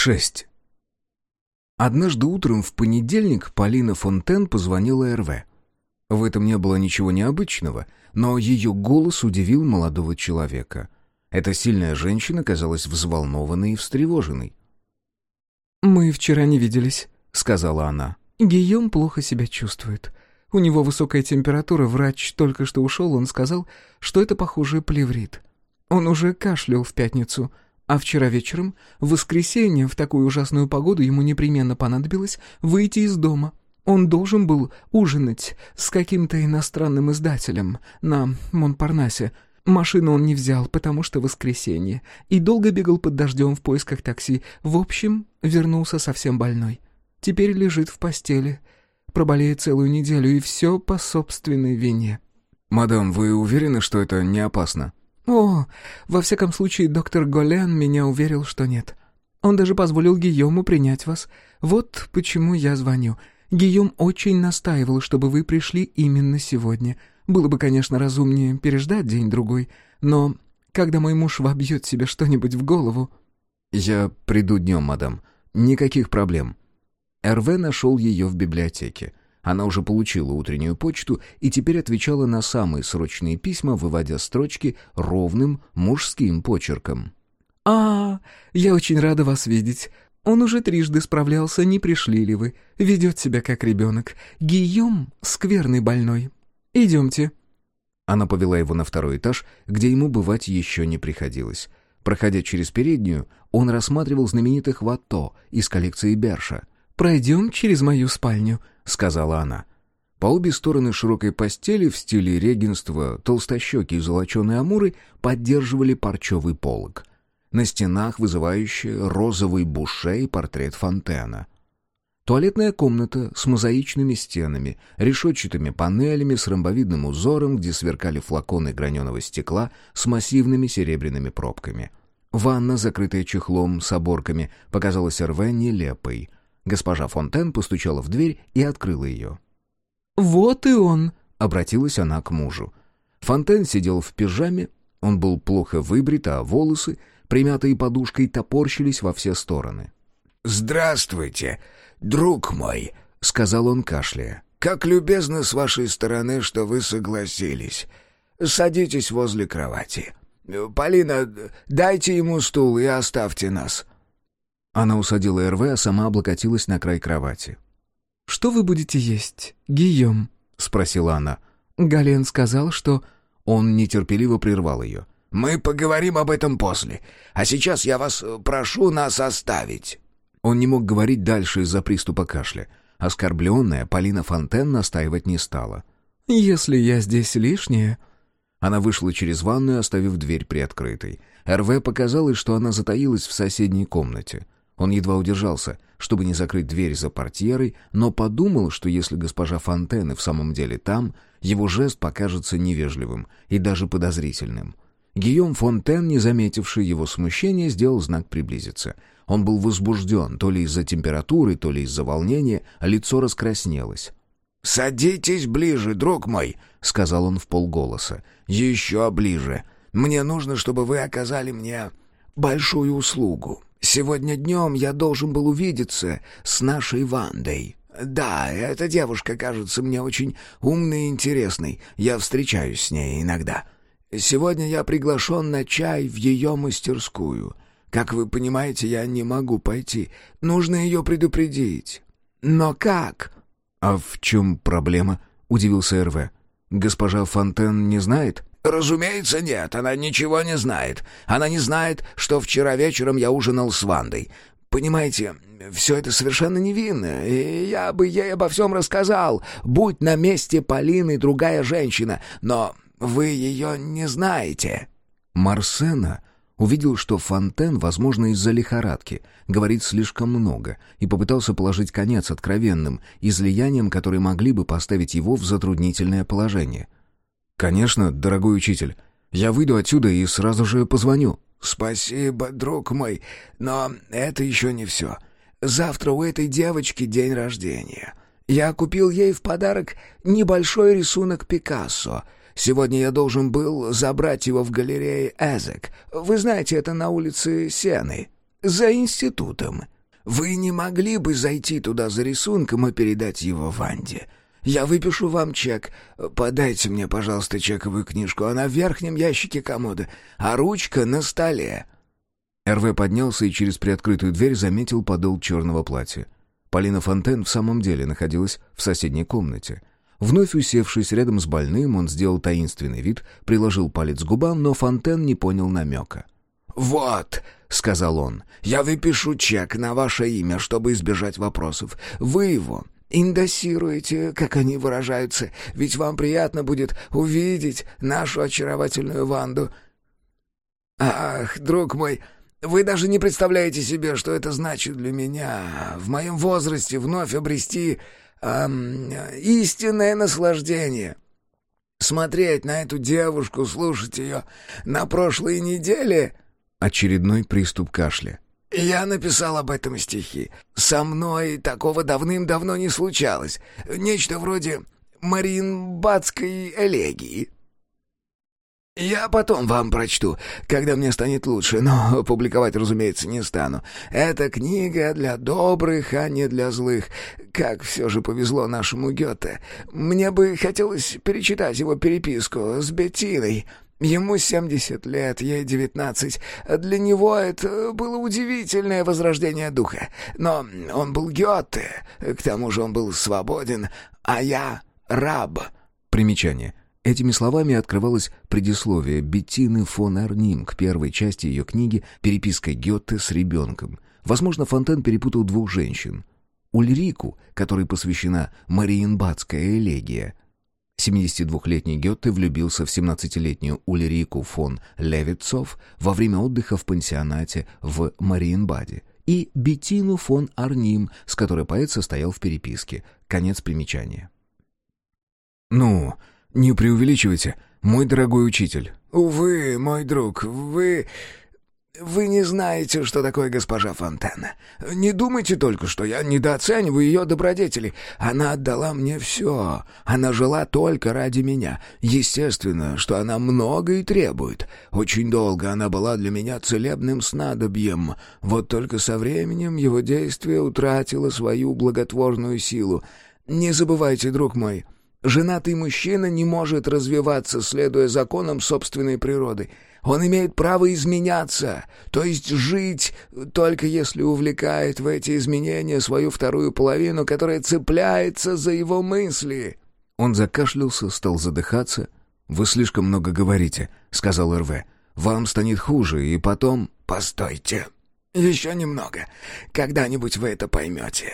6. Однажды утром в понедельник Полина Фонтен позвонила РВ. В этом не было ничего необычного, но ее голос удивил молодого человека. Эта сильная женщина казалась взволнованной и встревоженной. «Мы вчера не виделись», — сказала она. «Гийом плохо себя чувствует. У него высокая температура, врач только что ушел, он сказал, что это, похоже, плеврит. Он уже кашлял в пятницу, а вчера вечером, в воскресенье, в такую ужасную погоду ему непременно понадобилось выйти из дома. Он должен был ужинать с каким-то иностранным издателем на Монпарнасе. Машину он не взял, потому что воскресенье, и долго бегал под дождем в поисках такси. В общем, вернулся совсем больной. Теперь лежит в постели. Проболеет целую неделю, и все по собственной вине. «Мадам, вы уверены, что это не опасно?» «О, во всяком случае, доктор Голян меня уверил, что нет. Он даже позволил Гийому принять вас. Вот почему я звоню. Гийом очень настаивал, чтобы вы пришли именно сегодня. Было бы, конечно, разумнее переждать день-другой, но когда мой муж вобьет себе что-нибудь в голову...» «Я приду днем, мадам. Никаких проблем». РВ нашел ее в библиотеке. Она уже получила утреннюю почту и теперь отвечала на самые срочные письма, выводя строчки ровным мужским почерком. «А, я очень рада вас видеть. Он уже трижды справлялся, не пришли ли вы. Ведет себя как ребенок. Гийом — скверный больной. Идемте». Она повела его на второй этаж, где ему бывать еще не приходилось. Проходя через переднюю, он рассматривал знаменитых вато из коллекции Берша. «Пройдем через мою спальню», — сказала она. По обе стороны широкой постели в стиле регенства толстощеки и золоченые амуры поддерживали парчевый полог. На стенах вызывающий розовый буше и портрет фонтена. Туалетная комната с мозаичными стенами, решетчатыми панелями с ромбовидным узором, где сверкали флаконы граненого стекла с массивными серебряными пробками. Ванна, закрытая чехлом с оборками, показалась Эрве нелепой — Госпожа Фонтен постучала в дверь и открыла ее. «Вот и он!» — обратилась она к мужу. Фонтен сидел в пижаме, он был плохо выбрит, а волосы, примятые подушкой, топорщились во все стороны. «Здравствуйте, друг мой!» — сказал он, кашляя. «Как любезно с вашей стороны, что вы согласились. Садитесь возле кровати. Полина, дайте ему стул и оставьте нас». Она усадила РВ, а сама облокотилась на край кровати. «Что вы будете есть, Гийом?» — спросила она. Гален сказал, что... Он нетерпеливо прервал ее. «Мы поговорим об этом после. А сейчас я вас прошу нас оставить». Он не мог говорить дальше из-за приступа кашля. Оскорбленная Полина Фонтен настаивать не стала. «Если я здесь лишняя...» Она вышла через ванную, оставив дверь приоткрытой. РВ показалось, что она затаилась в соседней комнате. Он едва удержался, чтобы не закрыть дверь за портьерой, но подумал, что если госпожа Фонтен в самом деле там, его жест покажется невежливым и даже подозрительным. Гийом Фонтен, не заметивший его смущения, сделал знак приблизиться. Он был возбужден, то ли из-за температуры, то ли из-за волнения, а лицо раскраснелось. «Садитесь ближе, друг мой», — сказал он в полголоса. «Еще ближе. Мне нужно, чтобы вы оказали мне большую услугу. Сегодня днем я должен был увидеться с нашей Вандой. Да, эта девушка кажется мне очень умной и интересной. Я встречаюсь с ней иногда. Сегодня я приглашен на чай в ее мастерскую. Как вы понимаете, я не могу пойти. Нужно ее предупредить. Но как?» «А в чем проблема?» — удивился РВ. «Госпожа Фонтен не знает?» «Разумеется, нет, она ничего не знает. Она не знает, что вчера вечером я ужинал с Вандой. Понимаете, все это совершенно невинно, и я бы ей обо всем рассказал, будь на месте Полины другая женщина, но вы ее не знаете». Марсена увидел, что Фонтен, возможно, из-за лихорадки, говорит слишком много, и попытался положить конец откровенным излияниям, которые могли бы поставить его в затруднительное положение — «Конечно, дорогой учитель. Я выйду отсюда и сразу же позвоню». «Спасибо, друг мой, но это еще не все. Завтра у этой девочки день рождения. Я купил ей в подарок небольшой рисунок Пикассо. Сегодня я должен был забрать его в галерее Эзек. Вы знаете, это на улице Сены». за институтом. Вы не могли бы зайти туда за рисунком и передать его Ванде? Я выпишу вам чек. Подайте мне, пожалуйста, чековую книжку. Она в верхнем ящике комода, а ручка на столе». РВ поднялся и через приоткрытую дверь заметил подол черного платья. Полина Фонтен в самом деле находилась в соседней комнате. Вновь усевшись рядом с больным, он сделал таинственный вид, приложил палец к губам, но Фонтен не понял намека. «Вот», — сказал он, — «я выпишу чек на ваше имя, чтобы избежать вопросов. Вы его индосируете, как они выражаются, ведь вам приятно будет увидеть нашу очаровательную Ванду. Ах, друг мой, вы даже не представляете себе, что это значит для меня в моем возрасте вновь обрести эм, истинное наслаждение. Смотреть на эту девушку, слушать ее на прошлой неделе... Очередной приступ кашля. «Я написал об этом стихи. Со мной такого давным-давно не случалось. Нечто вроде Мариенбадской элегии». «Я потом вам прочту, когда мне станет лучше, но публиковать, разумеется, не стану. Это книга для добрых, а не для злых. Как все же повезло нашему Гёте. Мне бы хотелось перечитать его переписку с Беттиной». Ему семьдесят лет, ей девятнадцать. Для него это было удивительное возрождение духа. Но он был Гёте, к тому же он был свободен, а я раб. Примечание. Этими словами открывалось предисловие Беттины фон Арним к первой части ее книги «Переписка Гёте с ребенком». Возможно, Фонтен перепутал двух женщин. Ульрику, которой посвящена Мариенбадская элегия, 72-летний Гетте влюбился в 17-летнюю Ульрику фон Левитцов во время отдыха в пансионате в Мариенбаде и Беттину фон Арним, с которой поэт состоял в переписке. Конец примечания. «Ну, не преувеличивайте, мой дорогой учитель». «Увы, мой друг, вы «Вы не знаете, что такое госпожа Фонтена. Не думайте только, что я недооцениваю ее добродетели. Она отдала мне все. Она жила только ради меня. Естественно, что она много и требует. Очень долго она была для меня целебным снадобьем. Вот только со временем его действие утратило свою благотворную силу. Не забывайте, друг мой, женатый мужчина не может развиваться, следуя законам собственной природы». Он имеет право изменяться, то есть жить, только если увлекает в эти изменения свою вторую половину, которая цепляется за его мысли». Он закашлялся, стал задыхаться. «Вы слишком много говорите», — сказал РВ. «Вам станет хуже, и потом...» «Постойте. Еще немного. Когда-нибудь вы это поймете.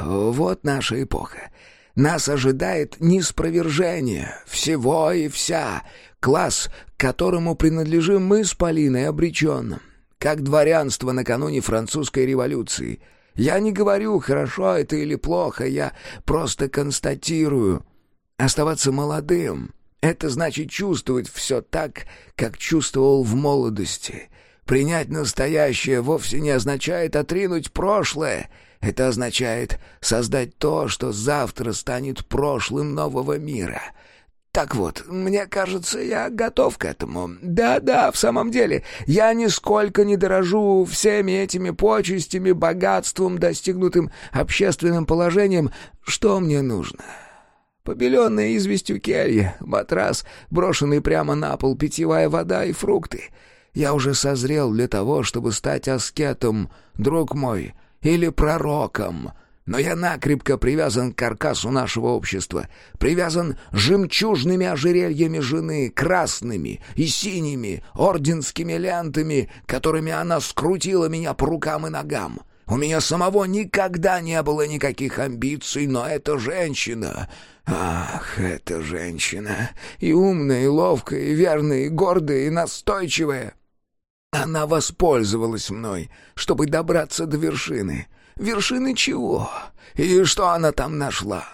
Вот наша эпоха. Нас ожидает неспровержение всего и вся. Класс, которому принадлежим мы с Полиной, обречен. Как дворянство накануне французской революции. Я не говорю, хорошо это или плохо, я просто констатирую. Оставаться молодым — это значит чувствовать все так, как чувствовал в молодости. Принять настоящее вовсе не означает отринуть прошлое — это означает создать то, что завтра станет прошлым нового мира. Так вот, мне кажется, я готов к этому. Да-да, в самом деле, я нисколько не дорожу всеми этими почестями, богатством, достигнутым общественным положением. Что мне нужно?» Побеленная известью келья, матрас, брошенный прямо на пол, питьевая вода и фрукты. Я уже созрел для того, чтобы стать аскетом, друг мой или пророком. Но я накрепко привязан к каркасу нашего общества, привязан жемчужными ожерельями жены, красными и синими орденскими лентами, которыми она скрутила меня по рукам и ногам. У меня самого никогда не было никаких амбиций, но эта женщина... Ах, эта женщина! И умная, и ловкая, и верная, и гордая, и настойчивая. Она воспользовалась мной, чтобы добраться до вершины. Вершины чего? И что она там нашла?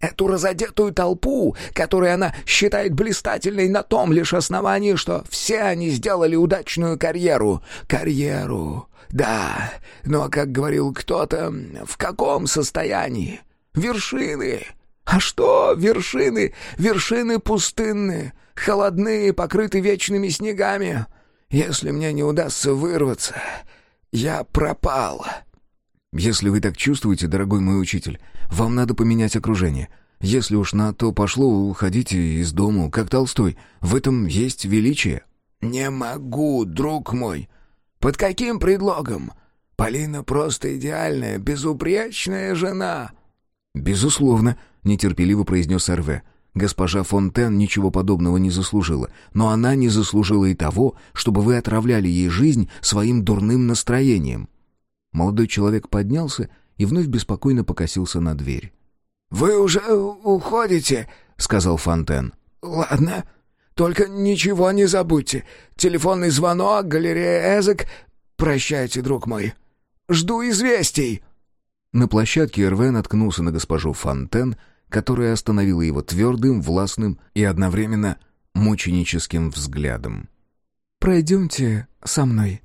Эту разодетую толпу, которую она считает блистательной на том лишь основании, что все они сделали удачную карьеру. Карьеру, да, но, как говорил кто-то, в каком состоянии? Вершины. А что вершины? Вершины пустынные, холодные, покрыты вечными снегами. Если мне не удастся вырваться, я пропал». «Если вы так чувствуете, дорогой мой учитель, вам надо поменять окружение. Если уж на то пошло, уходите из дому, как Толстой. В этом есть величие». «Не могу, друг мой. Под каким предлогом? Полина просто идеальная, безупречная жена». «Безусловно», — нетерпеливо произнес Эрве. «Госпожа Фонтен ничего подобного не заслужила, но она не заслужила и того, чтобы вы отравляли ей жизнь своим дурным настроением». Молодой человек поднялся и вновь беспокойно покосился на дверь. «Вы уже уходите?» — сказал Фонтен. «Ладно, только ничего не забудьте. Телефонный звонок, галерея Эзек. Прощайте, друг мой. Жду известий». На площадке Эрве наткнулся на госпожу Фонтен, которая остановила его твердым, властным и одновременно мученическим взглядом. «Пройдемте со мной»,